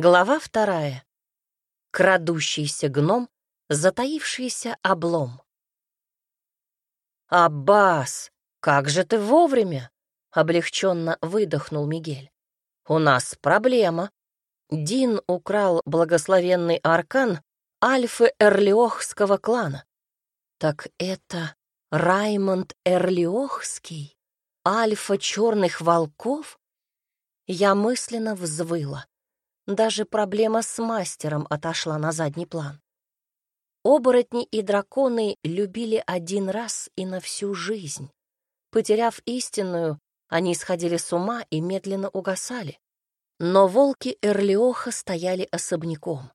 Глава вторая. Крадущийся гном, затаившийся облом. «Аббас, как же ты вовремя!» — облегченно выдохнул Мигель. «У нас проблема. Дин украл благословенный аркан Альфы Эрлиохского клана. Так это Раймонд Эрлиохский, Альфа Черных Волков?» Я мысленно взвыла. Даже проблема с мастером отошла на задний план. Оборотни и драконы любили один раз и на всю жизнь. Потеряв истинную, они сходили с ума и медленно угасали. Но волки Эрлиоха стояли особняком.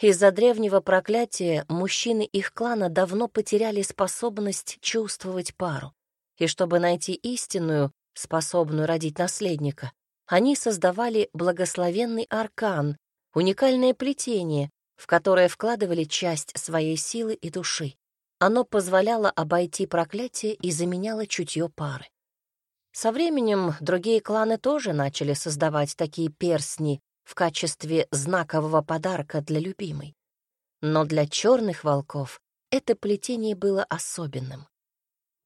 Из-за древнего проклятия мужчины их клана давно потеряли способность чувствовать пару. И чтобы найти истинную, способную родить наследника, они создавали благословенный аркан, уникальное плетение, в которое вкладывали часть своей силы и души. Оно позволяло обойти проклятие и заменяло чутье пары. Со временем другие кланы тоже начали создавать такие перстни в качестве знакового подарка для любимой. Но для черных волков это плетение было особенным.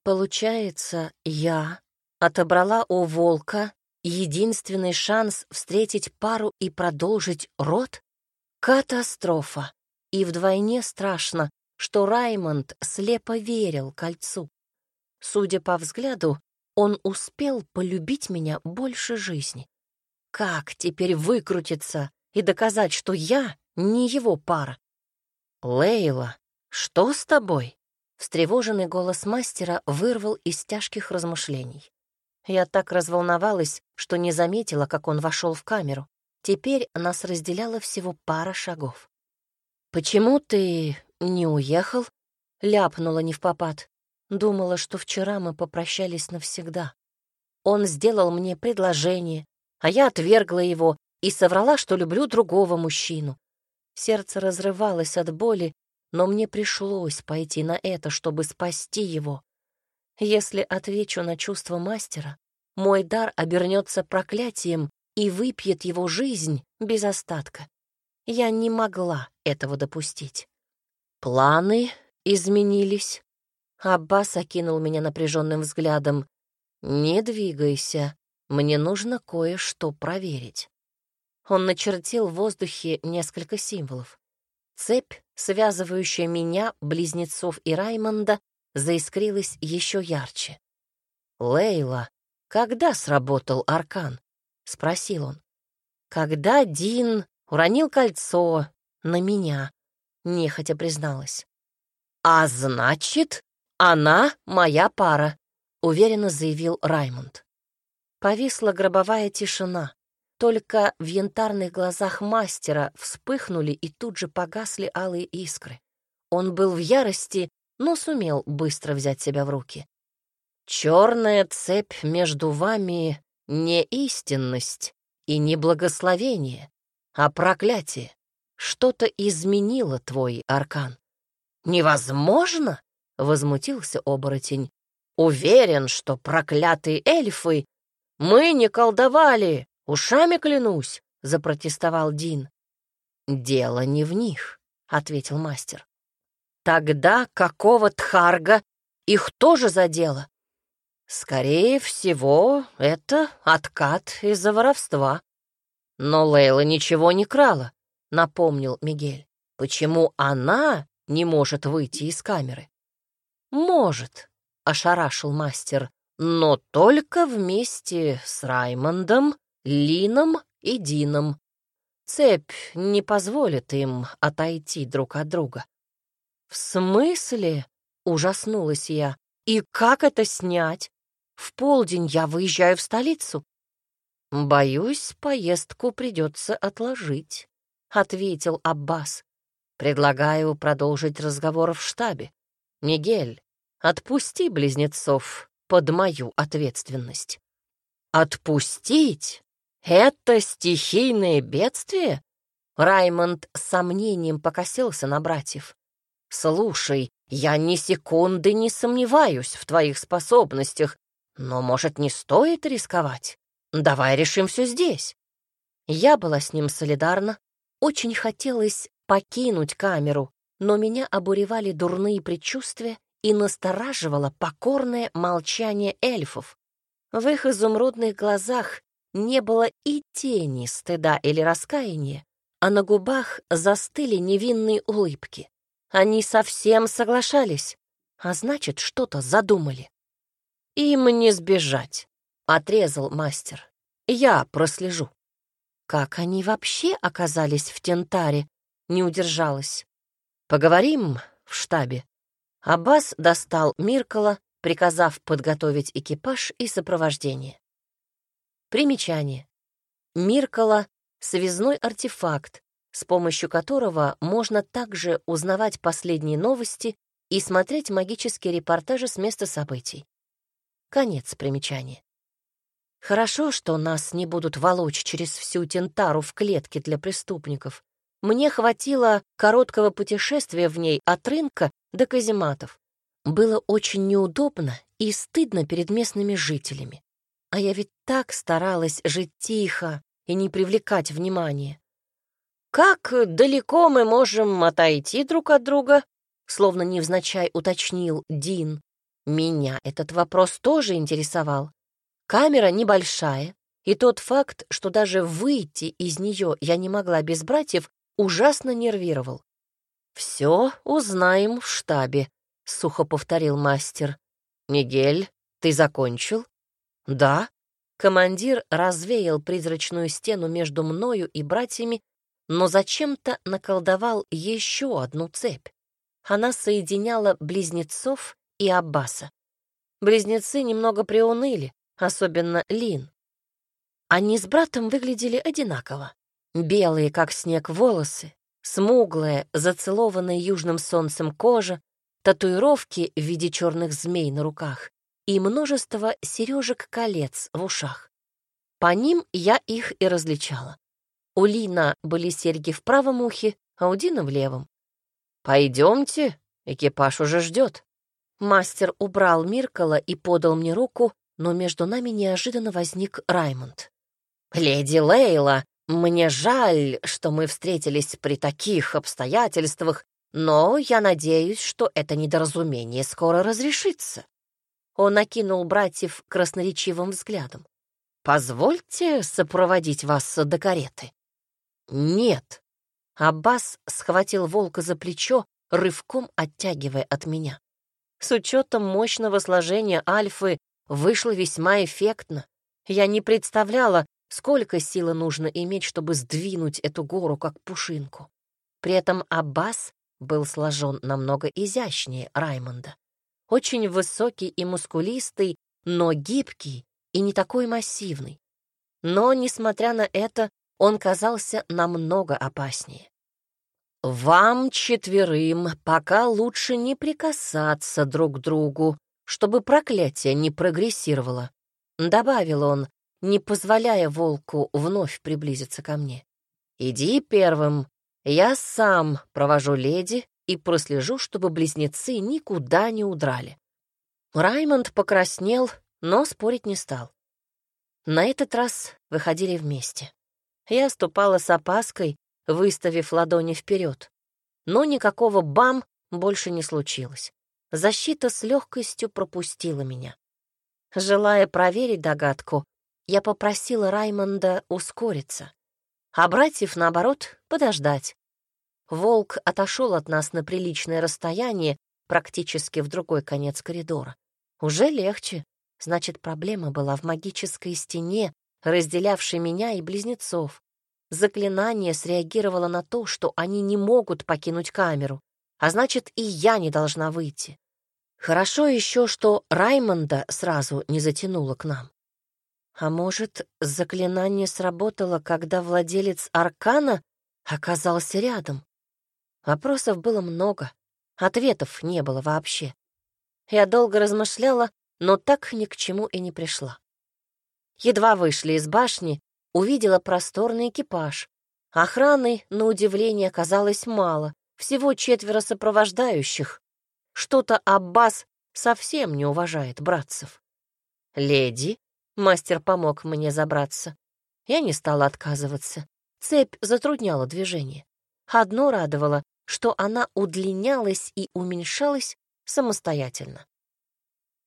Получается, я отобрала у волка Единственный шанс встретить пару и продолжить род? Катастрофа. И вдвойне страшно, что Раймонд слепо верил кольцу. Судя по взгляду, он успел полюбить меня больше жизни. Как теперь выкрутиться и доказать, что я не его пара? «Лейла, что с тобой?» Встревоженный голос мастера вырвал из тяжких размышлений. Я так разволновалась, что не заметила, как он вошел в камеру. Теперь нас разделяло всего пара шагов. «Почему ты не уехал?» — ляпнула не в попад. Думала, что вчера мы попрощались навсегда. Он сделал мне предложение, а я отвергла его и соврала, что люблю другого мужчину. Сердце разрывалось от боли, но мне пришлось пойти на это, чтобы спасти его. Если отвечу на чувство мастера, мой дар обернется проклятием и выпьет его жизнь без остатка. Я не могла этого допустить. Планы изменились. Аббас окинул меня напряженным взглядом. «Не двигайся, мне нужно кое-что проверить». Он начертил в воздухе несколько символов. Цепь, связывающая меня, близнецов и Раймонда, заискрилась еще ярче. «Лейла, когда сработал аркан?» — спросил он. «Когда Дин уронил кольцо на меня», — нехотя призналась. «А значит, она моя пара», — уверенно заявил Раймонд. Повисла гробовая тишина. Только в янтарных глазах мастера вспыхнули и тут же погасли алые искры. Он был в ярости но сумел быстро взять себя в руки. «Черная цепь между вами не истинность и не благословение, а проклятие. Что-то изменило твой аркан». «Невозможно!» — возмутился оборотень. «Уверен, что проклятые эльфы...» «Мы не колдовали, ушами клянусь!» — запротестовал Дин. «Дело не в них», — ответил мастер. Тогда какого Тхарга их тоже задело? Скорее всего, это откат из-за воровства. Но Лейла ничего не крала, напомнил Мигель. Почему она не может выйти из камеры? Может, ошарашил мастер, но только вместе с Раймондом, Лином и Дином. Цепь не позволит им отойти друг от друга. «В смысле?» — ужаснулась я. «И как это снять? В полдень я выезжаю в столицу». «Боюсь, поездку придется отложить», — ответил Аббас. «Предлагаю продолжить разговор в штабе. Мигель, отпусти близнецов под мою ответственность». «Отпустить? Это стихийное бедствие?» Раймонд с сомнением покосился на братьев. «Слушай, я ни секунды не сомневаюсь в твоих способностях, но, может, не стоит рисковать? Давай решим все здесь». Я была с ним солидарна. Очень хотелось покинуть камеру, но меня обуревали дурные предчувствия и настораживало покорное молчание эльфов. В их изумрудных глазах не было и тени стыда или раскаяния, а на губах застыли невинные улыбки. Они совсем соглашались, а значит, что-то задумали. «Им не сбежать», — отрезал мастер. «Я прослежу». Как они вообще оказались в Тентаре? Не удержалась. «Поговорим в штабе». Аббас достал Миркала, приказав подготовить экипаж и сопровождение. Примечание. Миркала — связной артефакт, с помощью которого можно также узнавать последние новости и смотреть магические репортажи с места событий. Конец примечания. Хорошо, что нас не будут волочь через всю Тентару в клетке для преступников. Мне хватило короткого путешествия в ней от рынка до казематов. Было очень неудобно и стыдно перед местными жителями. А я ведь так старалась жить тихо и не привлекать внимания. «Как далеко мы можем отойти друг от друга?» Словно невзначай уточнил Дин. Меня этот вопрос тоже интересовал. Камера небольшая, и тот факт, что даже выйти из нее я не могла без братьев, ужасно нервировал. «Все узнаем в штабе», — сухо повторил мастер. «Мигель, ты закончил?» «Да». Командир развеял призрачную стену между мною и братьями, но зачем-то наколдовал еще одну цепь. Она соединяла близнецов и Аббаса. Близнецы немного приуныли, особенно Лин. Они с братом выглядели одинаково. Белые, как снег, волосы, смуглая, зацелованная южным солнцем кожа, татуировки в виде черных змей на руках и множество сережек-колец в ушах. По ним я их и различала. У Лина были серьги в правом ухе, а у Дина в левом. «Пойдемте, экипаж уже ждет». Мастер убрал Миркала и подал мне руку, но между нами неожиданно возник Раймонд. «Леди Лейла, мне жаль, что мы встретились при таких обстоятельствах, но я надеюсь, что это недоразумение скоро разрешится». Он окинул братьев красноречивым взглядом. «Позвольте сопроводить вас до кареты». «Нет». Аббас схватил волка за плечо, рывком оттягивая от меня. С учетом мощного сложения Альфы вышло весьма эффектно. Я не представляла, сколько силы нужно иметь, чтобы сдвинуть эту гору, как пушинку. При этом Аббас был сложен намного изящнее Раймонда. Очень высокий и мускулистый, но гибкий и не такой массивный. Но, несмотря на это, он казался намного опаснее. «Вам четверым пока лучше не прикасаться друг к другу, чтобы проклятие не прогрессировало», — добавил он, не позволяя волку вновь приблизиться ко мне. «Иди первым, я сам провожу леди и прослежу, чтобы близнецы никуда не удрали». Раймонд покраснел, но спорить не стал. На этот раз выходили вместе. Я ступала с опаской, выставив ладони вперед. Но никакого бам больше не случилось. Защита с легкостью пропустила меня. Желая проверить догадку, я попросила Раймонда ускориться, а братьев, наоборот, подождать. Волк отошел от нас на приличное расстояние, практически в другой конец коридора. Уже легче. Значит, проблема была в магической стене, разделявшей меня и близнецов. Заклинание среагировало на то, что они не могут покинуть камеру, а значит, и я не должна выйти. Хорошо еще, что Раймонда сразу не затянуло к нам. А может, заклинание сработало, когда владелец Аркана оказался рядом? Вопросов было много, ответов не было вообще. Я долго размышляла, но так ни к чему и не пришла. Едва вышли из башни, увидела просторный экипаж. Охраны, на удивление, оказалось мало, всего четверо сопровождающих. Что-то Аббас совсем не уважает братцев. «Леди», — мастер помог мне забраться, Я не стала отказываться. Цепь затрудняла движение. Одно радовало, что она удлинялась и уменьшалась самостоятельно.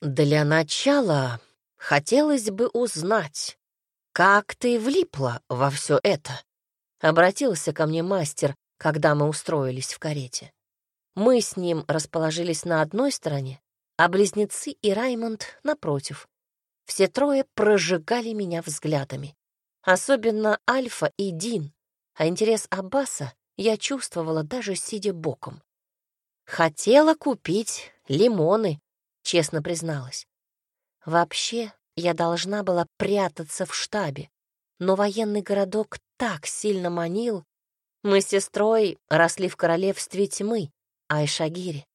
Для начала хотелось бы узнать, как ты влипла во все это? Обратился ко мне мастер, когда мы устроились в карете. Мы с ним расположились на одной стороне, а близнецы и Раймонд напротив. Все трое прожигали меня взглядами. Особенно Альфа и Дин, а интерес Аббаса я чувствовала даже сидя боком. Хотела купить лимоны, честно призналась. Вообще, я должна была прятаться в штабе, но военный городок так сильно манил. Мы с сестрой росли в королевстве тьмы, Айшагире,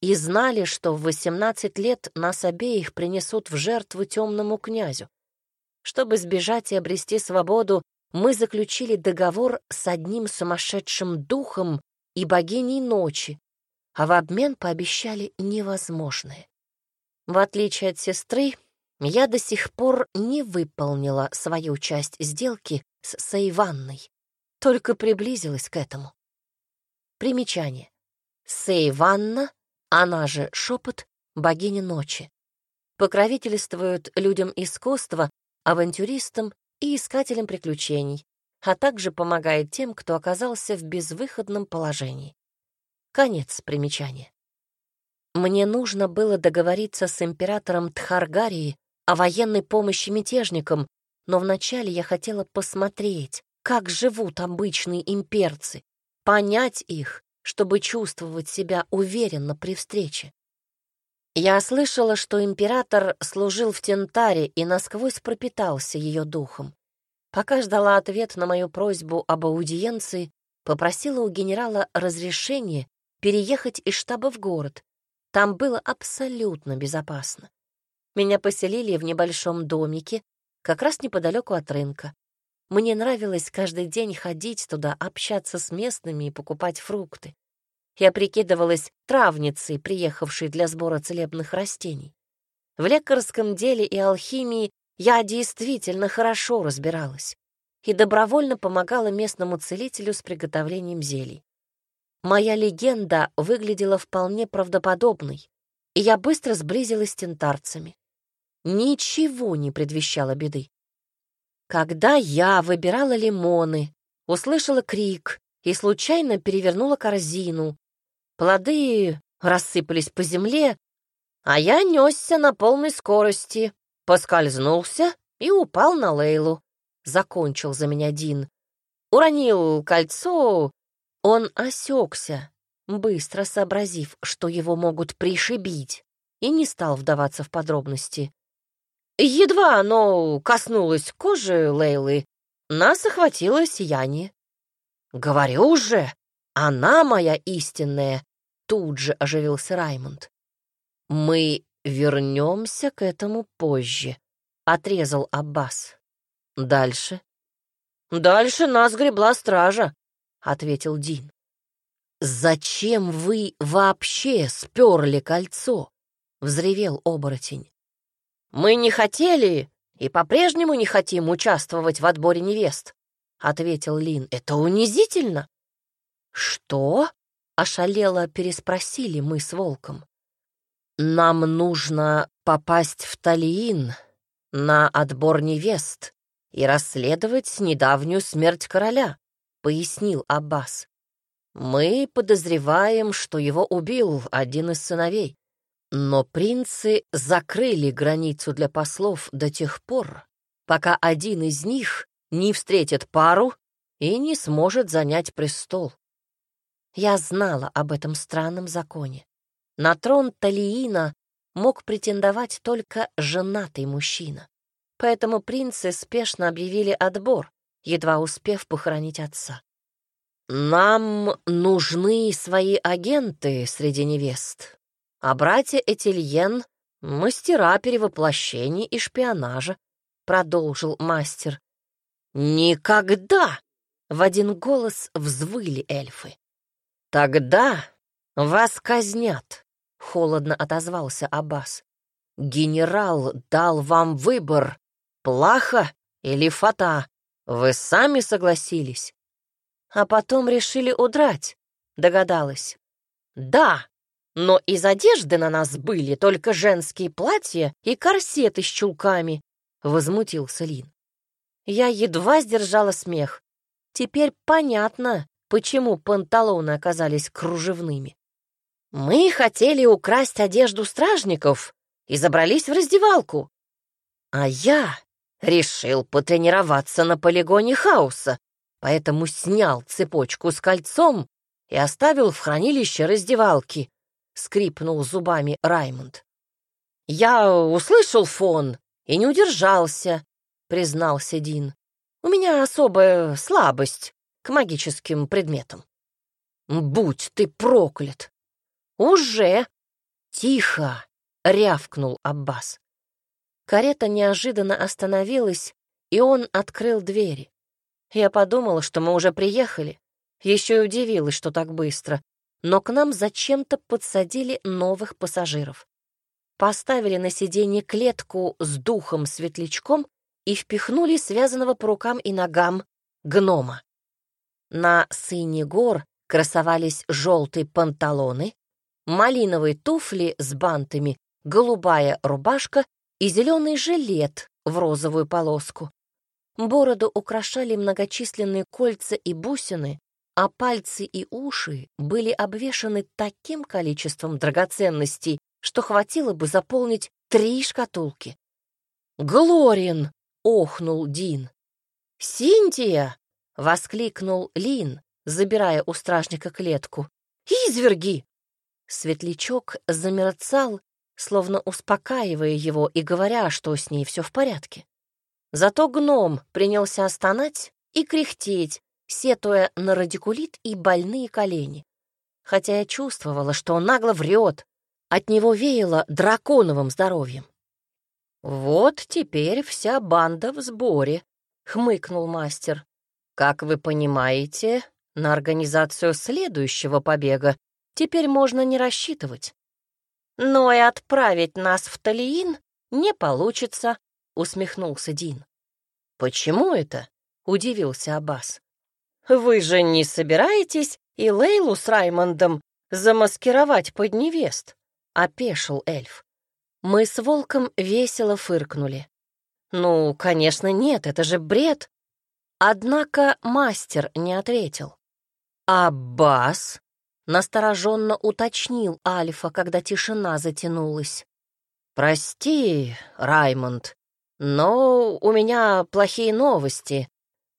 и знали, что в 18 лет нас обеих принесут в жертву темному князю. Чтобы сбежать и обрести свободу, мы заключили договор с одним сумасшедшим духом и богиней ночи, а в обмен пообещали невозможное. В отличие от сестры, я до сих пор не выполнила свою часть сделки с Сейванной, только приблизилась к этому. Примечание. Сейванна, она же шепот, богиня ночи. Покровительствуют людям искусства, авантюристам и искателям приключений, а также помогает тем, кто оказался в безвыходном положении. Конец примечания. Мне нужно было договориться с императором Тхаргарии о военной помощи мятежникам, но вначале я хотела посмотреть, как живут обычные имперцы, понять их, чтобы чувствовать себя уверенно при встрече. Я слышала, что император служил в Тентаре и насквозь пропитался ее духом. Пока ждала ответ на мою просьбу об аудиенции, попросила у генерала разрешения переехать из штаба в город. Там было абсолютно безопасно. Меня поселили в небольшом домике, как раз неподалеку от рынка. Мне нравилось каждый день ходить туда, общаться с местными и покупать фрукты. Я прикидывалась травницей, приехавшей для сбора целебных растений. В лекарском деле и алхимии я действительно хорошо разбиралась и добровольно помогала местному целителю с приготовлением зелий. Моя легенда выглядела вполне правдоподобной, и я быстро сблизилась с тентарцами. Ничего не предвещало беды. Когда я выбирала лимоны, услышала крик и случайно перевернула корзину. Плоды рассыпались по земле, а я несся на полной скорости, поскользнулся и упал на Лейлу. Закончил за меня Дин. Уронил кольцо. Он осекся, быстро сообразив, что его могут пришибить, и не стал вдаваться в подробности. Едва оно коснулось кожи Лейлы, нас охватило сияние. «Говорю же, она моя истинная!» Тут же оживился Раймонд. «Мы вернемся к этому позже», — отрезал Аббас. «Дальше?» «Дальше нас гребла стража», — ответил Дин. «Зачем вы вообще сперли кольцо?» — взревел оборотень. «Мы не хотели и по-прежнему не хотим участвовать в отборе невест», — ответил Лин. «Это унизительно». «Что?» — ошалело переспросили мы с Волком. «Нам нужно попасть в Талиин на отбор невест и расследовать недавнюю смерть короля», — пояснил Аббас. «Мы подозреваем, что его убил один из сыновей. Но принцы закрыли границу для послов до тех пор, пока один из них не встретит пару и не сможет занять престол. Я знала об этом странном законе. На трон Талиина мог претендовать только женатый мужчина. Поэтому принцы спешно объявили отбор, едва успев похоронить отца. «Нам нужны свои агенты среди невест», а братья Этильен — мастера перевоплощений и шпионажа, — продолжил мастер. «Никогда!» — в один голос взвыли эльфы. «Тогда вас казнят», — холодно отозвался Аббас. «Генерал дал вам выбор — плаха или фата. Вы сами согласились. А потом решили удрать, догадалась. Да, но из одежды на нас были только женские платья и корсеты с чулками, возмутился Лин. Я едва сдержала смех. Теперь понятно, почему панталоны оказались кружевными. Мы хотели украсть одежду стражников и забрались в раздевалку. А я решил потренироваться на полигоне хаоса, поэтому снял цепочку с кольцом и оставил в хранилище раздевалки, — скрипнул зубами Раймонд. «Я услышал фон и не удержался», — признался Дин. «У меня особая слабость к магическим предметам». «Будь ты проклят!» «Уже!» «Тихо!» — рявкнул Аббас. Карета неожиданно остановилась, и он открыл двери. Я подумала, что мы уже приехали. Еще и удивилась, что так быстро. Но к нам зачем-то подсадили новых пассажиров. Поставили на сиденье клетку с духом-светлячком и впихнули связанного по рукам и ногам гнома. На сыне гор красовались желтые панталоны, малиновые туфли с бантами, голубая рубашка и зеленый жилет в розовую полоску. Бороду украшали многочисленные кольца и бусины, а пальцы и уши были обвешаны таким количеством драгоценностей, что хватило бы заполнить три шкатулки. «Глорин!» — охнул Дин. «Синтия!» — воскликнул Лин, забирая у стражника клетку. «Изверги!» Светлячок замерцал словно успокаивая его и говоря, что с ней все в порядке. Зато гном принялся стонать и кряхтеть, сетуя на радикулит и больные колени. Хотя я чувствовала, что он нагло врет, от него веяло драконовым здоровьем. «Вот теперь вся банда в сборе», — хмыкнул мастер. «Как вы понимаете, на организацию следующего побега теперь можно не рассчитывать. «Но и отправить нас в Талиин не получится», — усмехнулся Дин. «Почему это?» — удивился Аббас. «Вы же не собираетесь и Лейлу с Раймондом замаскировать под невест?» — опешил эльф. Мы с волком весело фыркнули. «Ну, конечно, нет, это же бред!» Однако мастер не ответил. «Аббас?» Настороженно уточнил Альфа, когда тишина затянулась. «Прости, Раймонд, но у меня плохие новости.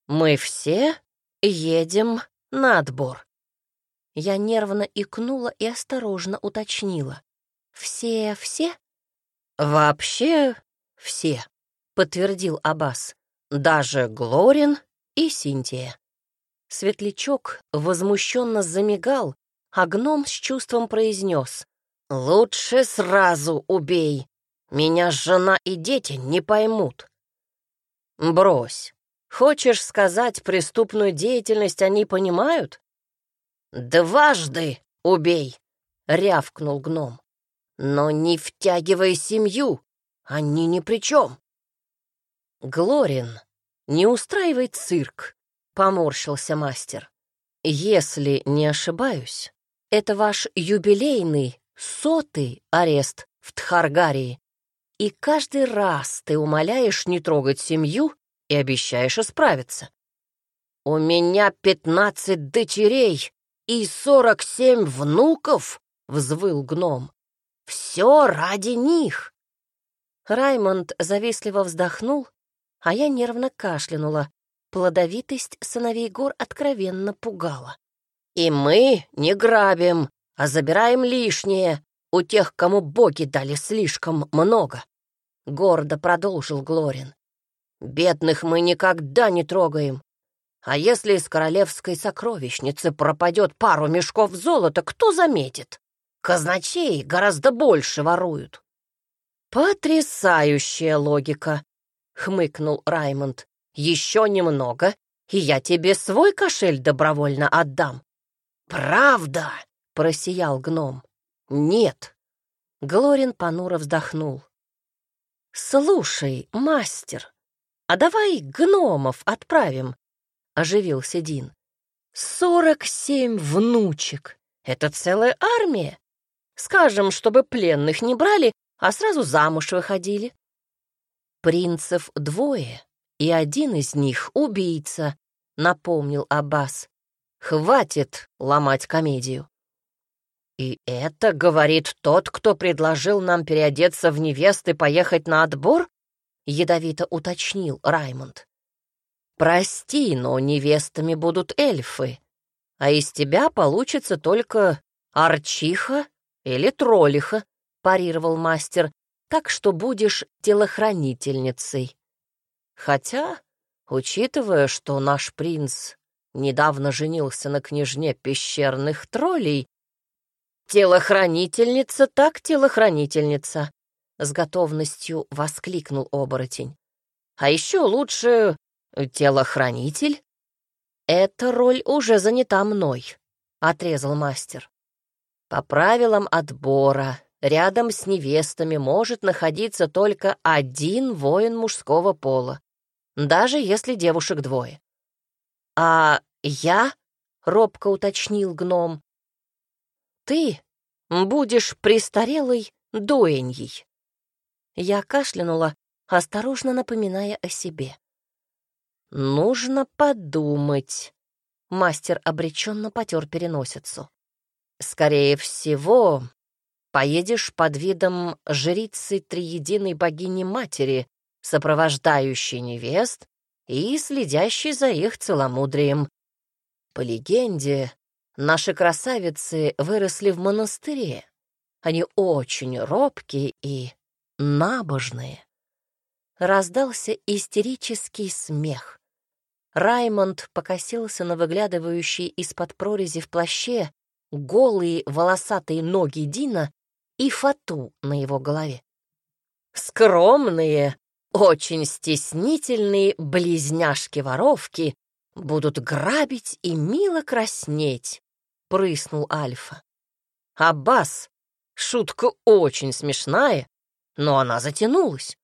Мы все едем на отбор». Я нервно икнула и осторожно уточнила. «Все-все?» «Вообще все», — подтвердил Аббас. «Даже Глорин и Синтия». Светлячок возмущенно замигал, а гном с чувством произнес. «Лучше сразу убей. Меня жена и дети не поймут». «Брось. Хочешь сказать, преступную деятельность они понимают?» «Дважды убей!» — рявкнул гном. «Но не втягивай семью, они ни при чем». «Глорин, не устраивай цирк», — поморщился мастер. «Если не ошибаюсь, это ваш юбилейный, сотый арест в Тхаргарии. И каждый раз ты умоляешь не трогать семью и обещаешь исправиться. У меня пятнадцать дочерей и сорок семь внуков, — взвыл гном. Все ради них. Раймонд завистливо вздохнул, а я нервно кашлянула. Плодовитость сыновей гор откровенно пугала. И мы не грабим, а забираем лишнее у тех, кому боги дали слишком много. Гордо продолжил Глорин. Бедных мы никогда не трогаем. А если из королевской сокровищницы пропадет пару мешков золота, кто заметит? Казначей гораздо больше воруют. Потрясающая логика, хмыкнул Раймонд. Еще немного, и я тебе свой кошель добровольно отдам. «Правда?» — просиял гном. «Нет». Глорин понуро вздохнул. «Слушай, мастер, а давай гномов отправим, — оживился Дин. Сорок семь внучек. Это целая армия. Скажем, чтобы пленных не брали, а сразу замуж выходили. Принцев двое, и один из них — убийца, — напомнил Аббас. Хватит ломать комедию. И это говорит тот, кто предложил нам переодеться в невесты и поехать на отбор? Ядовито уточнил Раймонд. Прости, но невестами будут эльфы, а из тебя получится только арчиха или троллиха, парировал мастер, так что будешь телохранительницей. Хотя, учитывая, что наш принц недавно женился на княжне пещерных троллей, телохранительница так телохранительница, с готовностью воскликнул оборотень. А еще лучше телохранитель. Эта роль уже занята мной, отрезал мастер. По правилам отбора рядом с невестами может находиться только один воин мужского пола, даже если девушек двое. «А я?» — робко уточнил гном. «Ты будешь престарелой дуэньей». Я кашлянула, осторожно напоминая о себе. «Нужно подумать». Мастер обреченно потер переносицу. «Скорее всего, поедешь под видом жрицы триединой богини-матери, сопровождающей невест и следящей за их целомудрием. По легенде, наши красавицы выросли в монастыре. Они очень робкие и набожные. Раздался истерический смех. Раймонд покосился на выглядывающие из-под прорези в плаще голые волосатые ноги Дина и фату на его голове. «Скромные, очень стеснительные близняшки-воровки будут грабить и мило краснеть», — прыснул Альфа. «Аббас, шутка очень смешная, но она затянулась».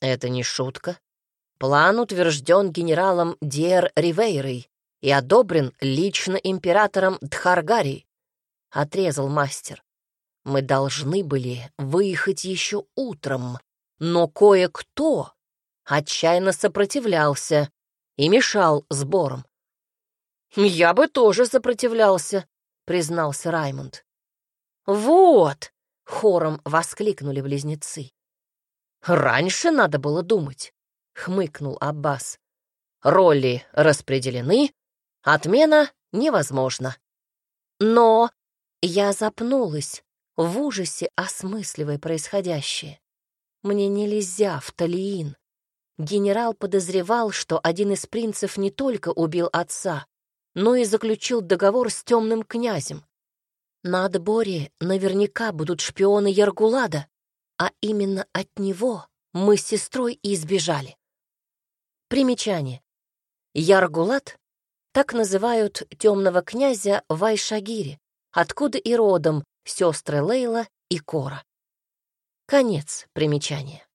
«Это не шутка. План утвержден генералом Диэр Ривейрой и одобрен лично императором Дхаргари», — отрезал мастер. «Мы должны были выехать еще утром, но кое-кто отчаянно сопротивлялся и мешал сборам. «Я бы тоже сопротивлялся», — признался Раймонд. «Вот!» — хором воскликнули близнецы. «Раньше надо было думать», — хмыкнул Аббас. «Роли распределены, отмена невозможна». Но я запнулась, в ужасе осмысливая происходящее. Мне нельзя в Талиин. Генерал подозревал, что один из принцев не только убил отца, но и заключил договор с темным князем. На отборе наверняка будут шпионы Яргулада, а именно от него мы с сестрой и избежали. Примечание. Яргулад — так называют темного князя Вайшагири, откуда и родом сестры Лейла и Кора. Конец примечания.